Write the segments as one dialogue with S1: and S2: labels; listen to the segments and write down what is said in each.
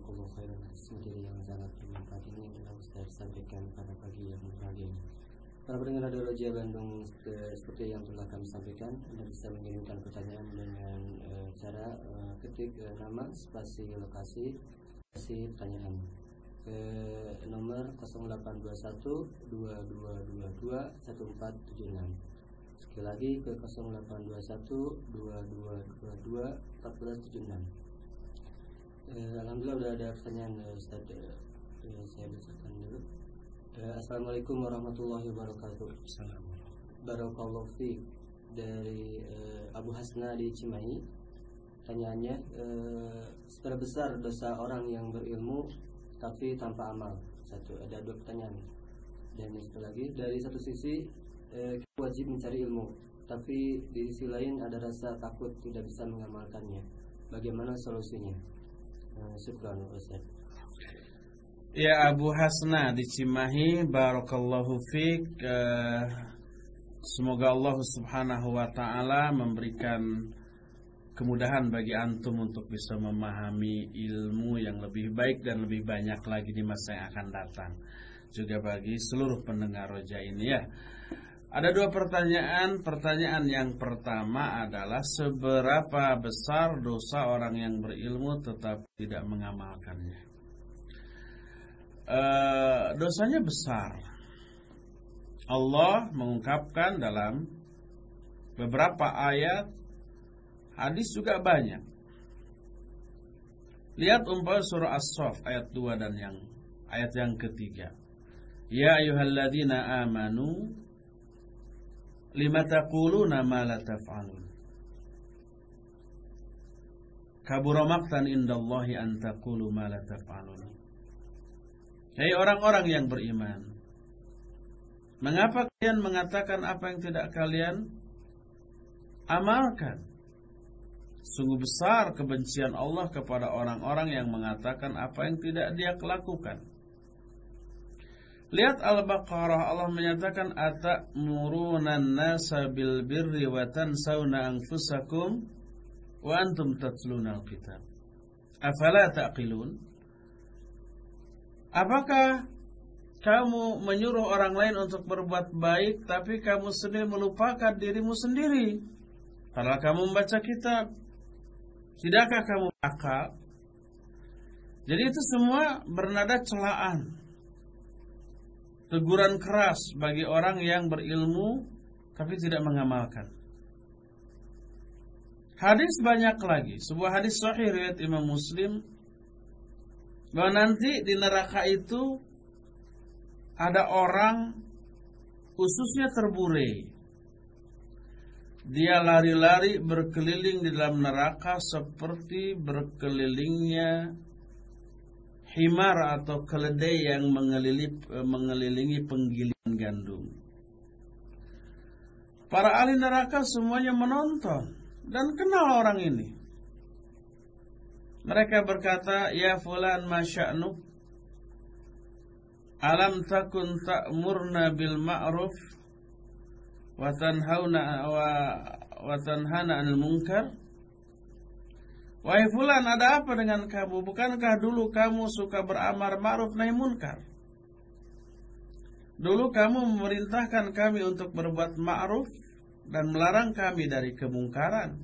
S1: Jazakallah khairan materi yang sangat bermanfaat ini yang Ustaz sampaikan pada pagi yang berbahagia ini. Para pendengar Radio Roja Bandung seperti yang telah kami sampaikan, Anda bisa mengirimkan pertanyaan dengan eh, cara eh, ketik eh, nama, spasi lokasi, spasi pertanyaan ke nomor 0821 2222 1476. Sekali lagi ke 0821 2222 1476. Eh, Alhamdulillah udah ada pertanyaan eh, Ustaz eh, eh, saya bacakan dulu. Eh, Assalamualaikum warahmatullahi wabarakatuh. Barakallahu fiik dari eh, Abu Hasna di Cimahi. Pertanyaannya, eh, seberapa besar dosa orang yang berilmu tapi tanpa amal? Satu, ada dua pertanyaan. Dan yang satu lagi, dari satu sisi eh, kita wajib mencari ilmu, tapi di sisi lain ada rasa takut tidak bisa mengamalkannya. Bagaimana solusinya? Ustaz.
S2: Ya Abu Hasna di Cimahi Barakallahu fiq eh, Semoga Allah subhanahu wa ta'ala memberikan kemudahan bagi antum untuk bisa memahami ilmu yang lebih baik dan lebih banyak lagi di masa yang akan datang. Juga bagi seluruh pendengar roja ini ya. Ada dua pertanyaan. Pertanyaan yang pertama adalah seberapa besar dosa orang yang berilmu tetap tidak mengamalkannya. E, dosanya besar. Allah mengungkapkan dalam beberapa ayat, hadis juga banyak. Lihat umpama surah As-Saff ayat 2 dan yang ayat yang ketiga. Ya ayyuhalladzina amanu lima taquluna ma la taf'alun. Kabura maqtan indallahi an taqulu ma la taf'alun. Hai orang-orang yang beriman Mengapa kalian mengatakan apa yang tidak kalian amalkan? Sungguh besar kebencian Allah kepada orang-orang yang mengatakan apa yang tidak dia lakukan Lihat Al-Baqarah Allah menyatakan atamuruna nasa bil birri wa tansawna anfusakum wa antum tatluna al-kitab. Afala taqilun? Apakah kamu menyuruh orang lain untuk berbuat baik tapi kamu sendiri melupakan dirimu sendiri? Kalau kamu membaca kitab, tidakkah kamu akal? Jadi itu semua bernada celaan teguran keras bagi orang yang berilmu tapi tidak mengamalkan. Hadis banyak lagi. Sebuah hadis sahih riwayat Imam Muslim bahwa nanti di neraka itu ada orang ususnya terbure. Dia lari-lari berkeliling di dalam neraka seperti berkelilingnya himar atau keledai yang mengelilingi, mengelilingi penggilingan gandum. Para ahli neraka semuanya menonton dan kenal orang ini. Mereka berkata, "Ya fulan masya'nuk? Alam takun ta'murna bil ma'ruf wa tanhauna wa, munkar?" Wahai fulan ada apa dengan kamu? Bukankah dulu kamu suka beramar ma'ruf nahi munkar? Dulu kamu memerintahkan kami untuk berbuat ma'ruf Dan melarang kami dari kemungkaran.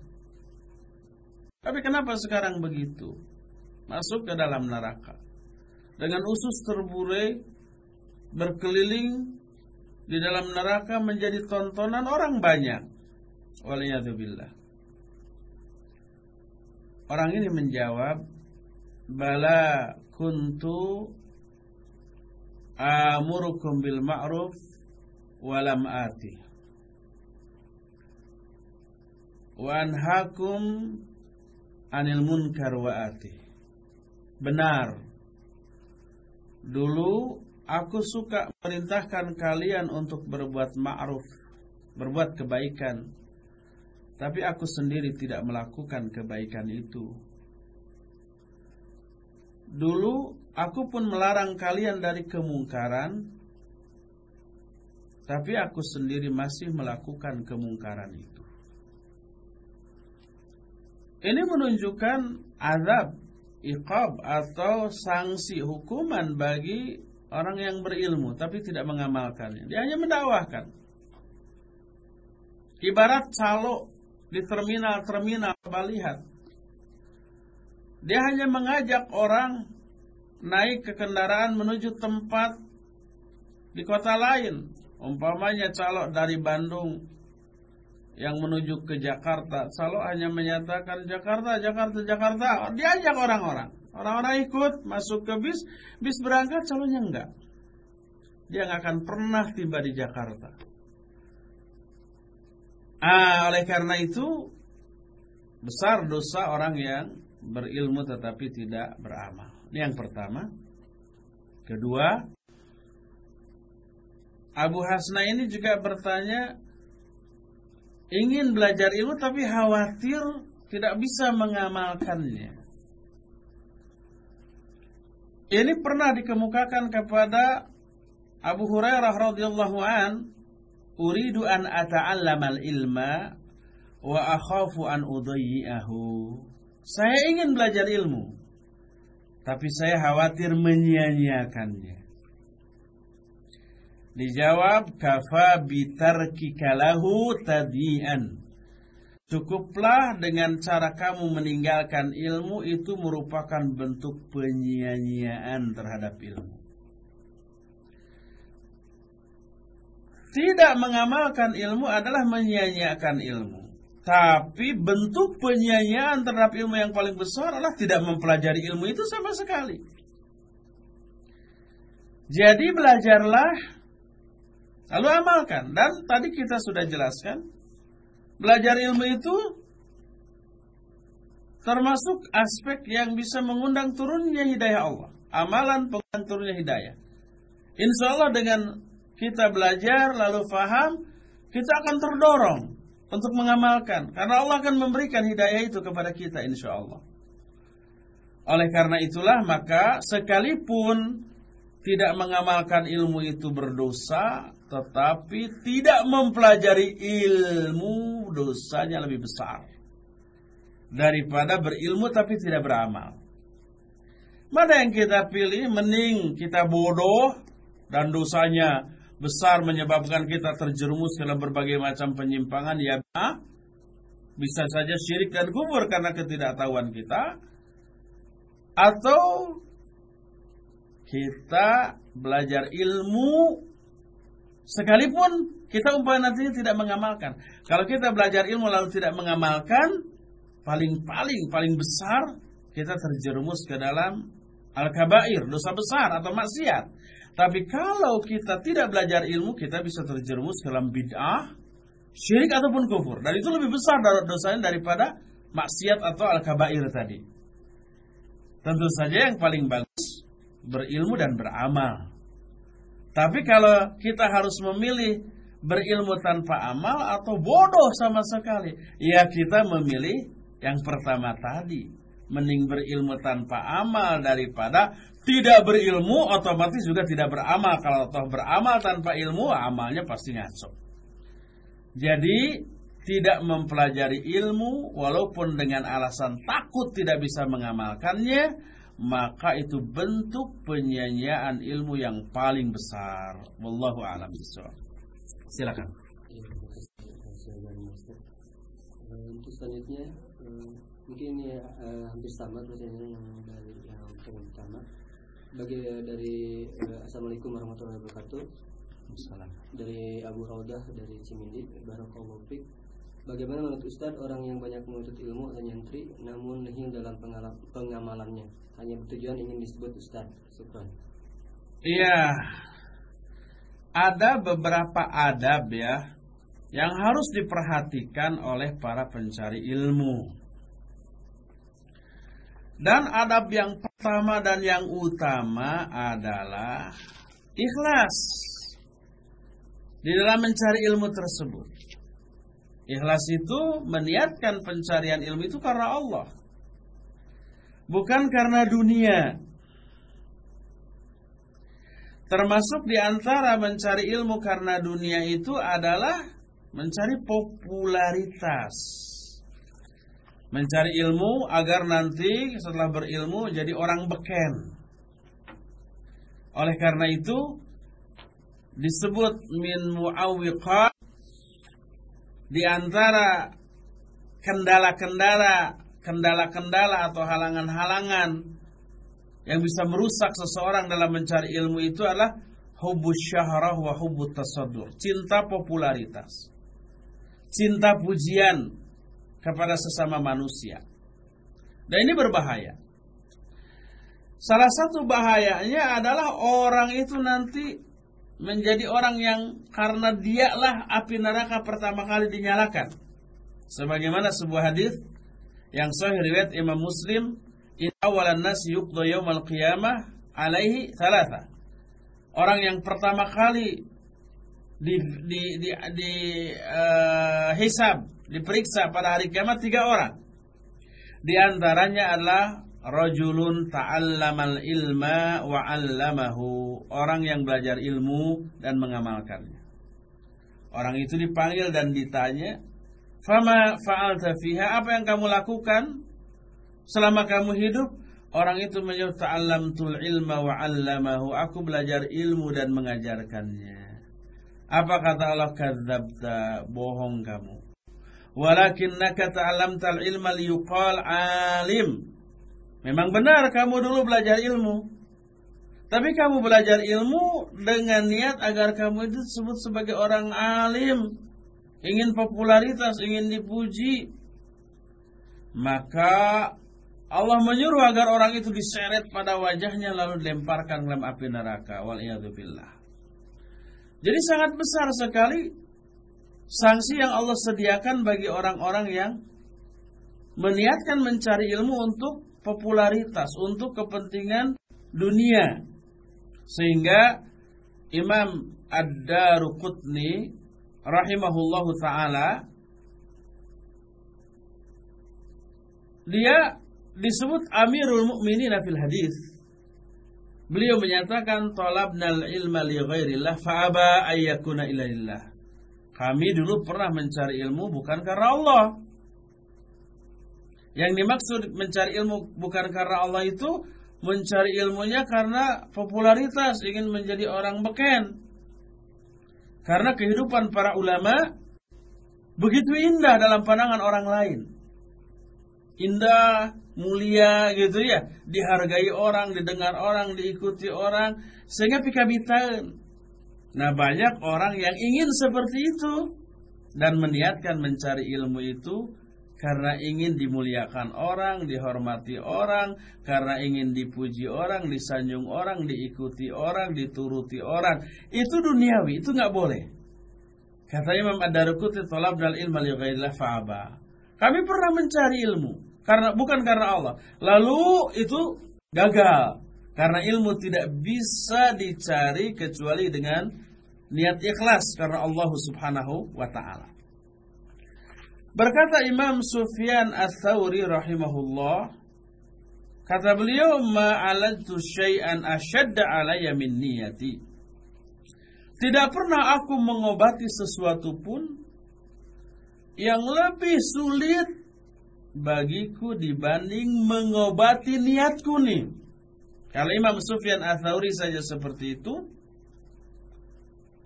S2: Tapi kenapa sekarang begitu? Masuk ke dalam neraka. Dengan usus terbure Berkeliling Di dalam neraka menjadi tontonan orang banyak. Waliyahzubillah Orang ini menjawab, "Bala kuntu amurukum bil ma'ruf walam ati." Wa anhakum anil munkar wa ati. Benar. Dulu aku suka merintahkan kalian untuk berbuat ma'ruf, berbuat kebaikan tapi aku sendiri tidak melakukan kebaikan itu. Dulu aku pun melarang kalian dari kemungkaran, tapi aku sendiri masih melakukan kemungkaran itu. Ini menunjukkan azab iqab atau sanksi hukuman bagi orang yang berilmu tapi tidak mengamalkannya. Dia hanya mendakwahkan. Ibarat calo di terminal-terminal lihat. Dia hanya mengajak orang naik ke kendaraan menuju tempat di kota lain. Umpamanya calo dari Bandung yang menuju ke Jakarta. Calo hanya menyatakan Jakarta, Jakarta, Jakarta. Diajak orang-orang. Orang-orang ikut masuk ke bis, bis berangkat, calonnya enggak. Dia nggak akan pernah tiba di Jakarta. Ah, oleh karena itu besar dosa orang yang berilmu tetapi tidak beramal. Ini yang pertama. Kedua, Abu Hasna ini juga bertanya ingin belajar ilmu tapi khawatir tidak bisa mengamalkannya. Ini pernah dikemukakan kepada Abu Hurairah radhiyallahu an, "Uridu an ata'allamal ilma wa akhafu an udayyi'ahu." Saya ingin belajar ilmu, tapi saya khawatir menyia-nyiakannya. Dijawab kafa bitarkika lahu tadian. Cukuplah dengan cara kamu meninggalkan ilmu itu merupakan bentuk penyia-nyiaan terhadap ilmu. Tidak mengamalkan ilmu adalah menyia-nyiakan ilmu. Tapi bentuk penyia-nyiaan terhadap ilmu yang paling besar adalah tidak mempelajari ilmu itu sama sekali. Jadi belajarlah lalu amalkan. Dan tadi kita sudah jelaskan Belajar ilmu itu termasuk aspek yang bisa mengundang turunnya hidayah Allah. Amalan penganturnya hidayah. Insya Allah dengan kita belajar lalu faham, kita akan terdorong untuk mengamalkan. Karena Allah akan memberikan hidayah itu kepada kita insya Allah. Oleh karena itulah maka sekalipun tidak mengamalkan ilmu itu berdosa, tetapi tidak mempelajari ilmu dosanya lebih besar daripada berilmu tapi tidak beramal. Mana yang kita pilih? Mending kita bodoh dan dosanya besar menyebabkan kita terjerumus dalam berbagai macam penyimpangan ya bisa saja syirik dan kufur karena ketidaktahuan kita atau kita belajar ilmu Sekalipun kita umpamanya nantinya tidak mengamalkan. Kalau kita belajar ilmu lalu tidak mengamalkan, paling-paling paling besar kita terjerumus ke dalam al-kabair, dosa besar atau maksiat. Tapi kalau kita tidak belajar ilmu, kita bisa terjerumus dalam bid'ah, syirik ataupun kufur. Dan itu lebih besar dosanya daripada maksiat atau al-kabair tadi. Tentu saja yang paling bagus berilmu dan beramal. Tapi kalau kita harus memilih berilmu tanpa amal atau bodoh sama sekali, ya kita memilih yang pertama tadi. Mending berilmu tanpa amal daripada tidak berilmu otomatis juga tidak beramal. Kalau toh beramal tanpa ilmu, amalnya pasti ngaco. Jadi tidak mempelajari ilmu walaupun dengan alasan takut tidak bisa mengamalkannya maka itu bentuk penyanyian ilmu yang paling besar. Wallahu a'lam bishawab. Silakan.
S1: Untuk selanjutnya mungkin ini uh, hampir sama pertanyaannya yang dari yang pertama. Bagi dari uh, Assalamualaikum warahmatullahi wabarakatuh.
S2: Salam.
S1: Dari Abu Raudah dari Cimindi, Barakallahu Fik. Bagaimana menurut Ustaz orang yang banyak menuntut ilmu dan nyantri namun nihil dalam pengamalannya hanya bertujuan ingin disebut Ustaz Syukran
S2: Iya Ada beberapa adab ya Yang harus diperhatikan oleh para pencari ilmu Dan adab yang pertama dan yang utama adalah Ikhlas Di dalam mencari ilmu tersebut Ikhlas itu meniatkan pencarian ilmu itu karena Allah. Bukan karena dunia. Termasuk di antara mencari ilmu karena dunia itu adalah mencari popularitas. Mencari ilmu agar nanti setelah berilmu jadi orang beken. Oleh karena itu disebut min muawwiqat di antara kendala-kendala kendala-kendala atau halangan-halangan yang bisa merusak seseorang dalam mencari ilmu itu adalah hubus syahrah wa hubut tasadur, cinta popularitas. Cinta pujian kepada sesama manusia. Dan ini berbahaya. Salah satu bahayanya adalah orang itu nanti menjadi orang yang karena dialah api neraka pertama kali dinyalakan. Sebagaimana sebuah hadis yang sahih riwayat Imam Muslim, "In awalan nas yuqda yaumal qiyamah alaihi thalatha." Orang yang pertama kali di di di, di uh, hisab, diperiksa pada hari kiamat tiga orang. Di antaranya adalah rajulun ta'allamal ilma wa 'allamahu, orang yang belajar ilmu dan mengamalkannya. Orang itu dipanggil dan ditanya, "Fama fa'alta fiha?" Apa yang kamu lakukan selama kamu hidup? Orang itu menjawab, "Ta'allamtul ilma wa 'allamahu." Aku belajar ilmu dan mengajarkannya. Apa kata Allah? Kadzabta, bohong kamu. Walakinnaka ta'allamtal ilma liyuqal alim. Memang benar kamu dulu belajar ilmu. Tapi kamu belajar ilmu dengan niat agar kamu itu disebut sebagai orang alim. Ingin popularitas, ingin dipuji. Maka Allah menyuruh agar orang itu diseret pada wajahnya lalu dilemparkan dalam api neraka. Waliyadzubillah. Jadi sangat besar sekali sanksi yang Allah sediakan bagi orang-orang yang meniatkan mencari ilmu untuk popularitas, untuk kepentingan dunia. Sehingga Imam Ad-Daruqutni rahimahullahu taala dia disebut Amirul Mukminin fil hadis. Beliau menyatakan talabnal ilma li ghairillah fa aba ayyakuna ilalillah. Kami dulu pernah mencari ilmu bukan karena Allah. Yang dimaksud mencari ilmu bukan karena Allah itu mencari ilmunya karena popularitas, ingin menjadi orang beken. Karena kehidupan para ulama begitu indah dalam pandangan orang lain. Indah, mulia gitu ya, dihargai orang, didengar orang, diikuti orang, sehingga pikabitan. Nah banyak orang yang ingin seperti itu dan meniatkan mencari ilmu itu karena ingin dimuliakan orang, dihormati orang, karena ingin dipuji orang, disanjung orang, diikuti orang, dituruti orang. Itu duniawi, itu nggak boleh. Kata Imam Ad-Daruqutni tolab dal ilma li fa'aba. Kami pernah mencari ilmu karena bukan karena Allah. Lalu itu gagal karena ilmu tidak bisa dicari kecuali dengan niat ikhlas karena Allah Subhanahu wa taala. Berkata Imam Sufyan Ats-Tsauri rahimahullah, kata beliau, "Ma'aladtu syai'an asyadda alayya min niyati." Tidak pernah aku mengobati sesuatu pun yang lebih sulit bagiku dibanding mengobati niatku nih. Kalau Imam Sufyan Ats-Tsauri saja seperti itu,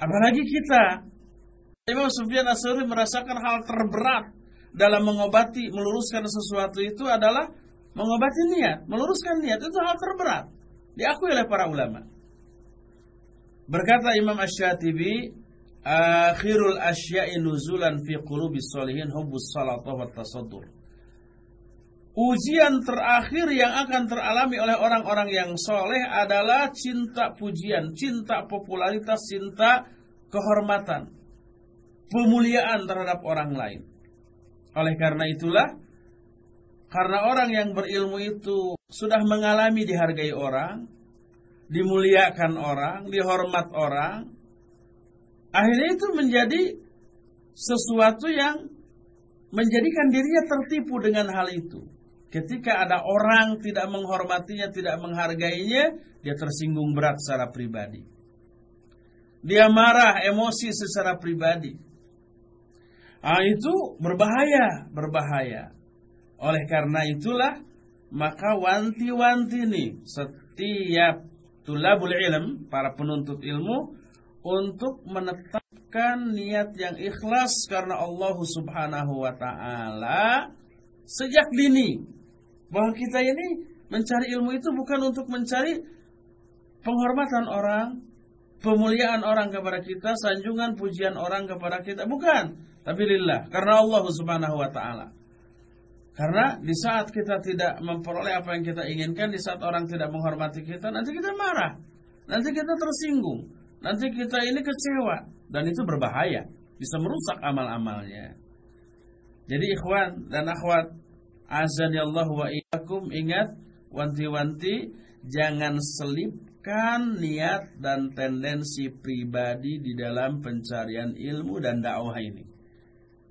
S2: apalagi kita. Imam Sufyan Ats-Tsauri merasakan hal terberat dalam mengobati, meluruskan sesuatu itu adalah mengobati niat, meluruskan niat itu hal terberat. Diakui oleh para ulama. Berkata Imam Ash-Shatibi, akhirul asya'i nuzulan fi qulubis solihin hubbus salatah wa. Ujian terakhir yang akan teralami oleh orang-orang yang soleh adalah cinta pujian, cinta popularitas, cinta kehormatan, pemuliaan terhadap orang lain. Oleh karena itulah, karena orang yang berilmu itu sudah mengalami dihargai orang, dimuliakan orang, dihormat orang, akhirnya itu menjadi sesuatu yang menjadikan dirinya tertipu dengan hal itu. Ketika ada orang tidak menghormatinya, tidak menghargainya, dia tersinggung berat secara pribadi. Dia marah, emosi secara pribadi. Ah, itu berbahaya, berbahaya. Oleh karena itulah maka wanti-wanti nih setiap tulabul ilm, para penuntut ilmu untuk menetapkan niat yang ikhlas karena Allah Subhanahu wa taala sejak dini. Bahwa kita ini mencari ilmu itu bukan untuk mencari penghormatan orang, pemuliaan orang kepada kita, sanjungan pujian orang kepada kita, bukan, tapi lillah, karena Allah Subhanahu wa taala. Karena di saat kita tidak memperoleh apa yang kita inginkan, di saat orang tidak menghormati kita, nanti kita marah, nanti kita tersinggung, nanti kita ini kecewa, dan itu berbahaya, bisa merusak amal-amalnya. Jadi ikhwan dan akhwat, azan Allah wa iyyakum ingat wanti-wanti jangan selipkan niat dan tendensi pribadi di dalam pencarian ilmu dan dakwah ini.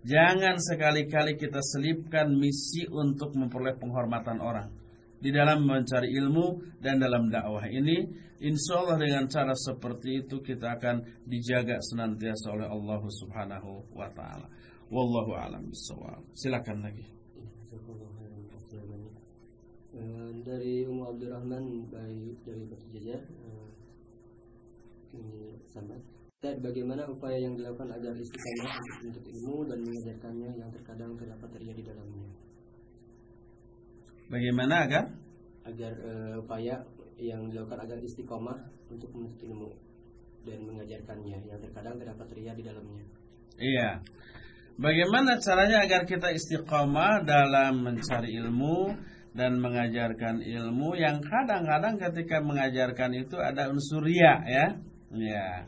S2: Jangan sekali-kali kita selipkan misi untuk memperoleh penghormatan orang di dalam mencari ilmu dan dalam dakwah ini. Insya Allah dengan cara seperti itu kita akan dijaga senantiasa oleh Allah Subhanahu wa taala. Wallahu a'lam bishawab. Silakan lagi.
S1: Uh, dari Ummu Abdurrahman dari dari Batu Jajar uh, ini sama Tad, bagaimana upaya yang dilakukan agar istiqamah untuk menuntut ilmu dan mengajarkannya yang terkadang terdapat ria di dalamnya?
S2: Bagaimana agar?
S1: Agar uh, upaya yang dilakukan agar istiqomah untuk menuntut ilmu dan mengajarkannya yang terkadang terdapat ria di dalamnya.
S2: Iya. Bagaimana caranya agar kita istiqomah dalam mencari ilmu dan mengajarkan ilmu yang kadang-kadang ketika mengajarkan itu ada unsur ria ya. Ya.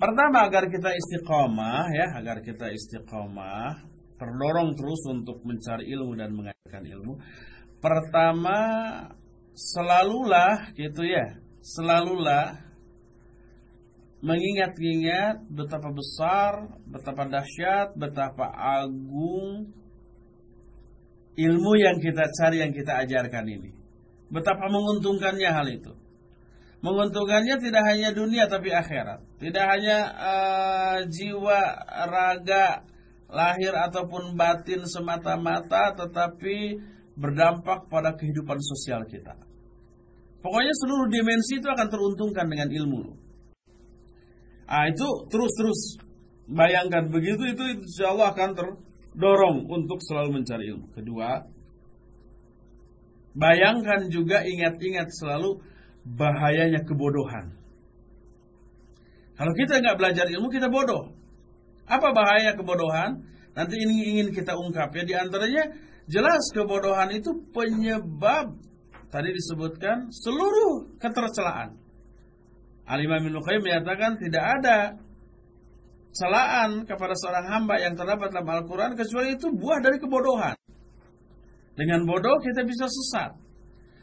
S2: Pertama agar kita istiqomah ya, agar kita istiqomah, terdorong terus untuk mencari ilmu dan mengajarkan ilmu. Pertama selalulah gitu ya, selalulah mengingat-ingat betapa besar, betapa dahsyat, betapa agung ilmu yang kita cari, yang kita ajarkan ini. Betapa menguntungkannya hal itu. Menguntungkannya tidak hanya dunia tapi akhirat. Tidak hanya uh, jiwa, raga, lahir ataupun batin semata-mata tetapi berdampak pada kehidupan sosial kita. Pokoknya seluruh dimensi itu akan teruntungkan dengan ilmu. Ah itu terus-terus bayangkan begitu itu insya Allah akan terdorong untuk selalu mencari ilmu. Kedua, bayangkan juga ingat-ingat selalu bahayanya kebodohan. Kalau kita nggak belajar ilmu kita bodoh. Apa bahaya kebodohan? Nanti ini ingin kita ungkap ya. Di antaranya jelas kebodohan itu penyebab tadi disebutkan seluruh ketercelaan. Al-Imam Ibnu menyatakan tidak ada celaan kepada seorang hamba yang terdapat dalam Al-Quran kecuali itu buah dari kebodohan. Dengan bodoh kita bisa sesat.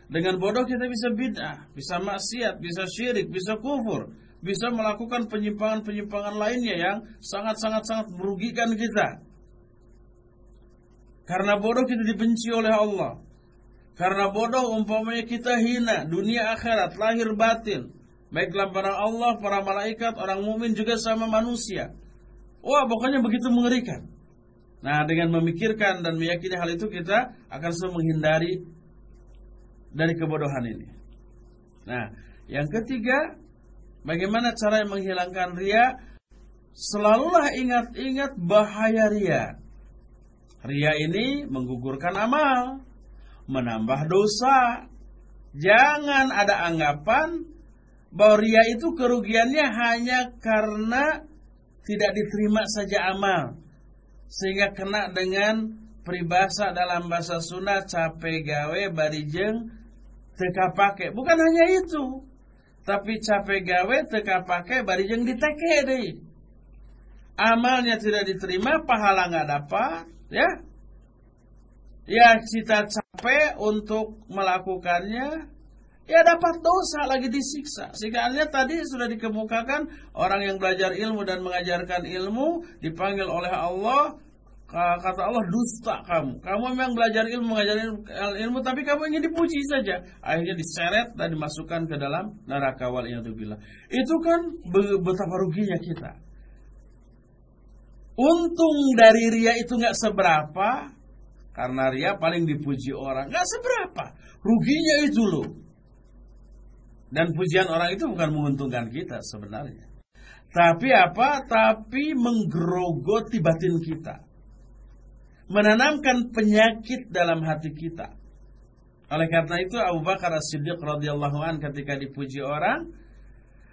S2: Dengan bodoh kita bisa bid'ah, bisa maksiat, bisa syirik, bisa kufur, bisa melakukan penyimpangan-penyimpangan lainnya yang sangat-sangat-sangat merugikan kita. Karena bodoh kita dibenci oleh Allah. Karena bodoh umpamanya kita hina dunia akhirat, lahir batin. Baik dalam para Allah, para malaikat, orang mukmin juga sama manusia. Wah, pokoknya begitu mengerikan. Nah, dengan memikirkan dan meyakini hal itu kita akan selalu menghindari dari kebodohan ini. Nah, yang ketiga, bagaimana cara menghilangkan ria? Selalulah ingat-ingat bahaya ria. Ria ini menggugurkan amal, menambah dosa. Jangan ada anggapan bahwa ria itu kerugiannya hanya karena tidak diterima saja amal. Sehingga kena dengan peribahasa dalam bahasa Sunda capek gawe barijeng teka pakai. Bukan hanya itu. Tapi capek gawe teka pakai barijeng diteke deh. Amalnya tidak diterima, pahala nggak dapat, ya. Ya kita capek untuk melakukannya, ya dapat dosa lagi disiksa. Sehingga tadi sudah dikemukakan orang yang belajar ilmu dan mengajarkan ilmu dipanggil oleh Allah kata Allah dusta kamu. Kamu memang belajar ilmu, mengajar ilmu, tapi kamu ingin dipuji saja. Akhirnya diseret dan dimasukkan ke dalam neraka waliyadzubillah. Itu kan betapa ruginya kita. Untung dari ria itu nggak seberapa Karena ria paling dipuji orang. Gak seberapa. Ruginya itu loh. Dan pujian orang itu bukan menguntungkan kita sebenarnya. Tapi apa? Tapi menggerogoti batin kita. Menanamkan penyakit dalam hati kita. Oleh karena itu Abu Bakar As-Siddiq radhiyallahu an ketika dipuji orang,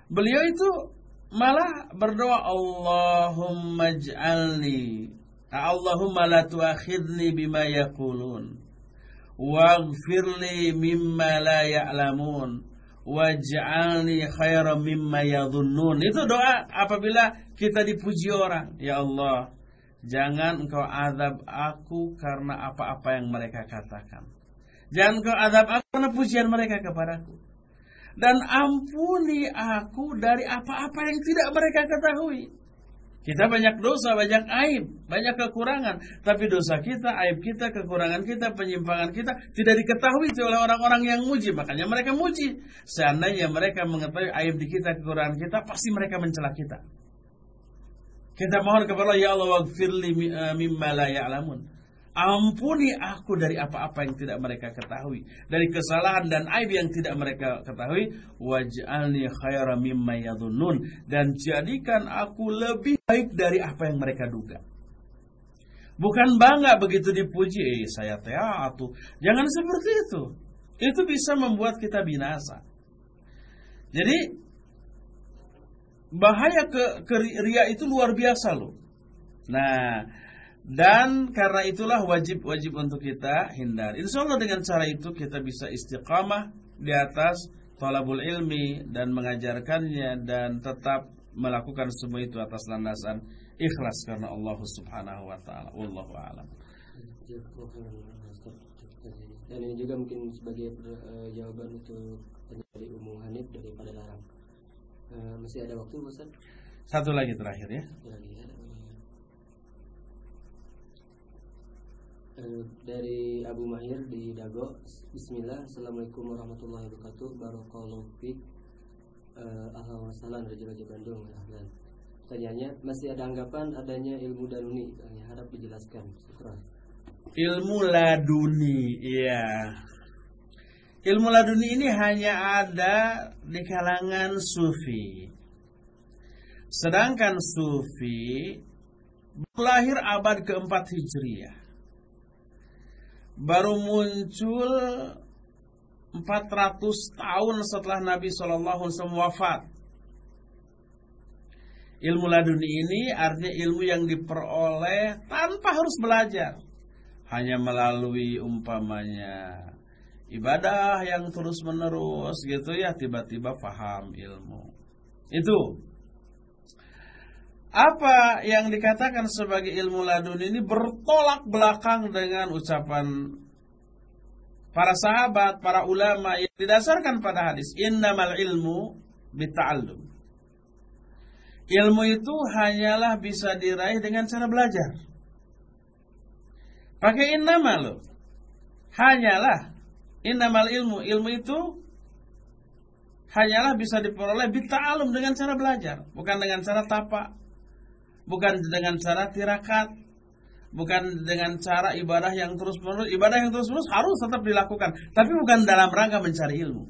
S2: beliau itu malah berdoa Allahumma ij'alni Allahumma la tuakhidni bima yaqulun waghfirli mimma la ya'lamun waj'alni khairan mimma yadhunnun. Itu doa apabila kita dipuji orang. Ya Allah jangan engkau azab aku karena apa-apa yang mereka katakan. Jangan engkau azab aku karena pujian mereka kepadaku. Dan ampuni aku dari apa-apa yang tidak mereka ketahui. Kita banyak dosa, banyak aib, banyak kekurangan. Tapi dosa kita, aib kita, kekurangan kita, penyimpangan kita tidak diketahui oleh orang-orang yang muji. Makanya mereka muji. Seandainya mereka mengetahui aib di kita, kekurangan kita, pasti mereka mencela kita. Kita mohon kepada Allah, Ya Allah, wagfirli mimma la ya'lamun. Ampuni aku dari apa-apa yang tidak mereka ketahui. Dari kesalahan dan aib yang tidak mereka ketahui. Waj'alni mimma Dan jadikan aku lebih baik dari apa yang mereka duga. Bukan bangga begitu dipuji. Eh saya teatu Jangan seperti itu. Itu bisa membuat kita binasa. Jadi Bahaya ke, ke itu luar biasa loh. Nah dan karena itulah wajib-wajib untuk kita hindari. Insya Allah dengan cara itu kita bisa istiqamah di atas talabul ilmi dan mengajarkannya dan tetap melakukan semua itu atas landasan ikhlas karena Allah Subhanahu wa taala. Wallahu a'lam.
S1: Dan ini juga mungkin sebagai uh, jawaban untuk dari Umum Hanif daripada larang. Uh, masih ada waktu Ustaz?
S2: Satu lagi terakhir ya.
S1: Satu lagi ya. Dari Abu Mahir di Dago. Bismillah. Assalamualaikum warahmatullahi wabarakatuh. Barakallahu fiqh uh, Alhamdulillah Raja-Raja Bandung. Ahlan. Pertanyaannya Masih ada anggapan adanya ilmu danuni? Ya, Harap dijelaskan. Syukur.
S2: Ilmu laduni Iya. Ilmu laduni ini hanya ada di kalangan sufi. Sedangkan sufi Lahir abad keempat Hijriah baru muncul 400 tahun setelah Nabi Shallallahu Alaihi Wasallam wafat. Ilmu laduni ini artinya ilmu yang diperoleh tanpa harus belajar, hanya melalui umpamanya ibadah yang terus menerus gitu ya tiba-tiba faham ilmu. Itu apa yang dikatakan sebagai ilmu ladun ini bertolak belakang dengan ucapan para sahabat, para ulama yang didasarkan pada hadis innamal ilmu bita'allum. Ilmu itu hanyalah bisa diraih dengan cara belajar. Pakai innama lo. Hanyalah innamal ilmu. Ilmu itu hanyalah bisa diperoleh bita'allum dengan cara belajar, bukan dengan cara tapak bukan dengan cara tirakat, bukan dengan cara ibadah yang terus menerus. Ibadah yang terus menerus harus tetap dilakukan, tapi bukan dalam rangka mencari ilmu.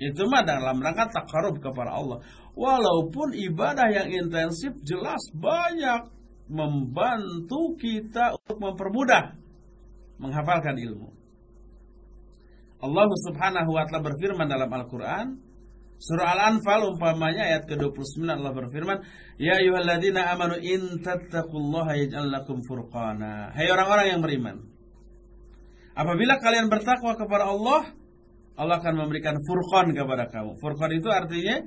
S2: Itu mah dalam rangka takarub kepada Allah. Walaupun ibadah yang intensif jelas banyak membantu kita untuk mempermudah menghafalkan ilmu. Allah Subhanahu wa taala berfirman dalam Al-Qur'an Surah Al-Anfal umpamanya ayat ke-29 Allah berfirman, "Ya ayyuhalladzina amanu in tattaqullaha yaj'al lakum furqana." Hai orang-orang yang beriman. Apabila kalian bertakwa kepada Allah, Allah akan memberikan furqan kepada kamu. Furqan itu artinya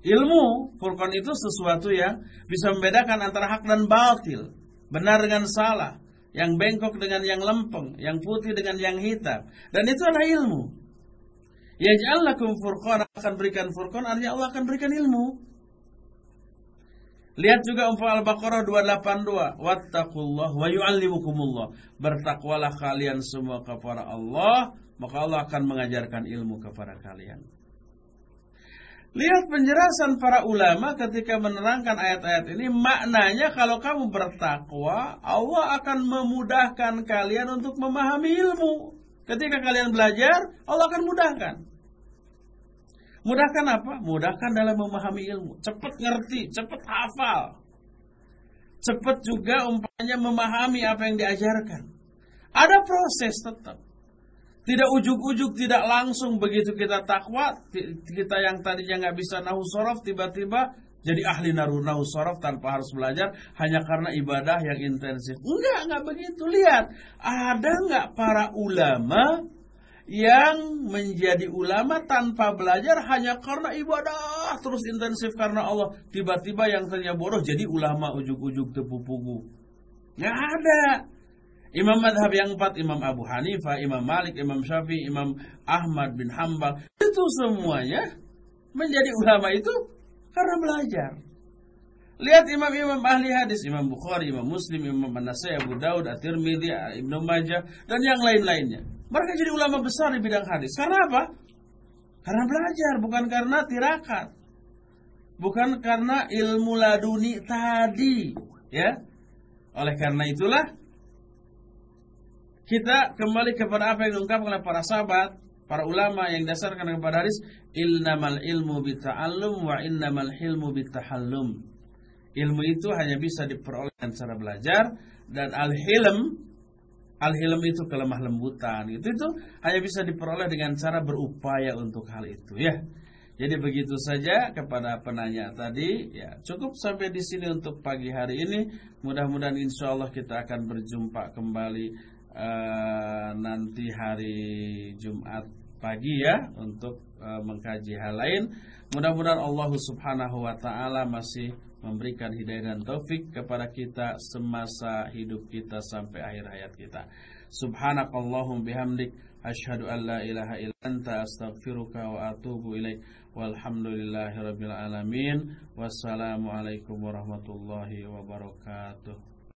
S2: ilmu. Furqan itu sesuatu yang bisa membedakan antara hak dan batil, benar dengan salah, yang bengkok dengan yang lempeng, yang putih dengan yang hitam. Dan itu adalah ilmu. Yaj'al lakum furqan akan berikan furqan artinya Allah akan berikan ilmu. Lihat juga umpama Al-Baqarah 282, wattaqullah wa yu'allimukumullah. Bertakwalah kalian semua kepada Allah, maka Allah akan mengajarkan ilmu kepada kalian. Lihat penjelasan para ulama ketika menerangkan ayat-ayat ini maknanya kalau kamu bertakwa Allah akan memudahkan kalian untuk memahami ilmu. Ketika kalian belajar Allah akan mudahkan. Mudahkan apa? Mudahkan dalam memahami ilmu. Cepat ngerti, cepat hafal. Cepat juga umpamanya memahami apa yang diajarkan. Ada proses tetap. Tidak ujuk-ujuk, tidak langsung begitu kita takwa, kita yang tadinya nggak bisa nahu sorof, tiba-tiba jadi ahli nahu, nahu sorof tanpa harus belajar hanya karena ibadah yang intensif. Enggak, enggak begitu. Lihat, ada nggak para ulama yang menjadi ulama tanpa belajar hanya karena ibadah terus intensif karena Allah. Tiba-tiba yang tadinya bodoh jadi ulama ujuk-ujuk tepu-pugu. Nggak ada. Imam madhab yang empat, Imam Abu Hanifah, Imam Malik, Imam Syafi'i, Imam Ahmad bin Hambal. Itu semuanya menjadi ulama itu karena belajar. Lihat imam-imam ahli hadis, Imam Bukhari, Imam Muslim, Imam An-Nasai, Abu Daud, At-Tirmidzi, Ibnu Majah, dan yang lain-lainnya. Mereka jadi ulama besar di bidang hadis. Karena apa? Karena belajar, bukan karena tirakat. Bukan karena ilmu laduni tadi, ya. Oleh karena itulah kita kembali kepada apa yang diungkapkan oleh para sahabat, para ulama yang dasarkan kepada hadis, innamal ilmu bita'allum wa innamal hilmu bitahallum. Ilmu itu hanya bisa diperoleh dengan cara belajar dan al-hilm al-hilm itu kelemah lembutan. Itu itu hanya bisa diperoleh dengan cara berupaya untuk hal itu ya. Jadi begitu saja kepada penanya tadi ya cukup sampai di sini untuk pagi hari ini. Mudah-mudahan insya Allah kita akan berjumpa kembali uh, nanti hari Jumat pagi ya untuk uh, mengkaji hal lain. Mudah-mudahan Allah Subhanahu wa taala masih memberikan hidayah dan taufik kepada kita semasa hidup kita sampai akhir hayat kita. Subhanakallahum bihamdik asyhadu an la ilaha illa anta astaghfiruka wa atubu ilaik. Walhamdulillahirabbil alamin. Wassalamualaikum warahmatullahi wabarakatuh.